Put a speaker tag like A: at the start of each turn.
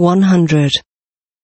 A: one hundred.